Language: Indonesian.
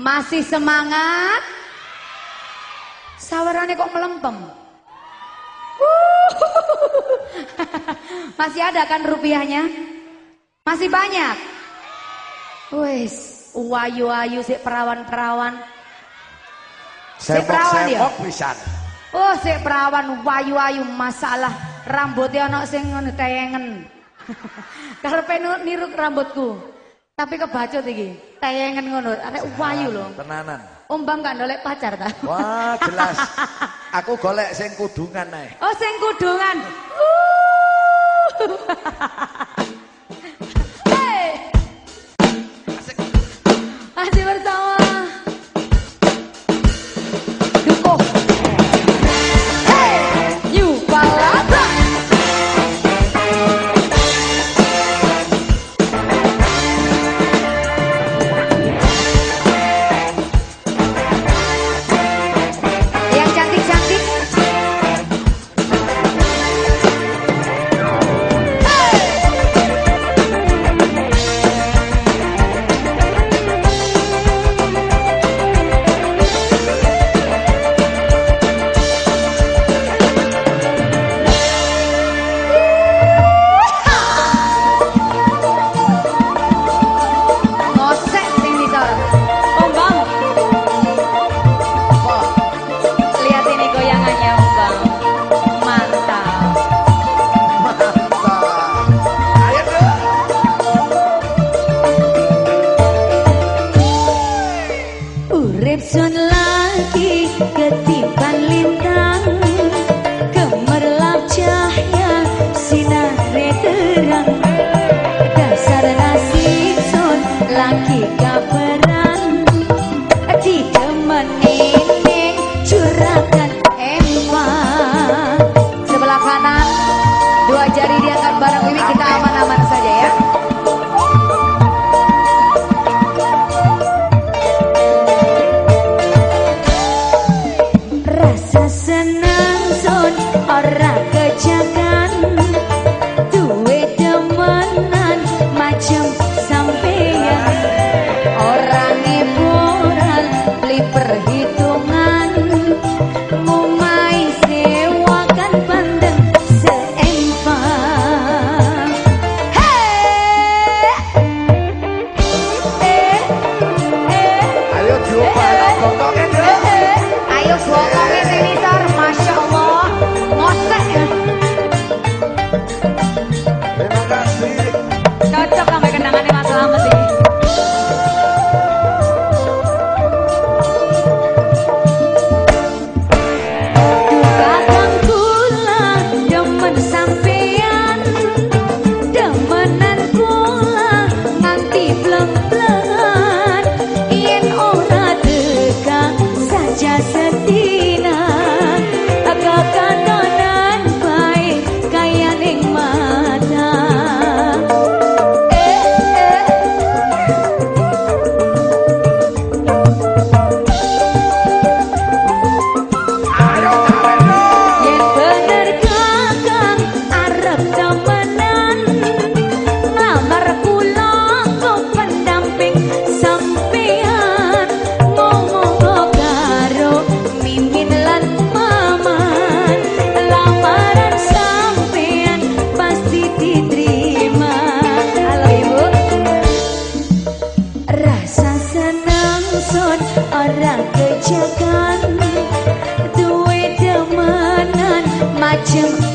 Masih semangat? Sawerane kok melempem? Masih ada kan rupiahnya? Masih banyak? Wes, wayu-wayu si perawan-perawan. Si perawan ya? pisan. Oh, si perawan wayu-wayu masalah rambutnya ana sing ngono tayengen. Karepe niru rambutku. Tapi kebacut iki. Tayengen ngono, arek wayu lho. Tenanan. Umbang gak golek pacar ta? Wah, jelas. Aku golek sing kudungan ae. Oh, sing kudungan. Uh. Açım